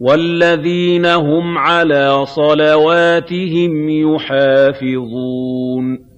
وَالَّذِينَ هُمْ عَلَىٰ صَلَوَاتِهِمْ يُحَافِظُونَ.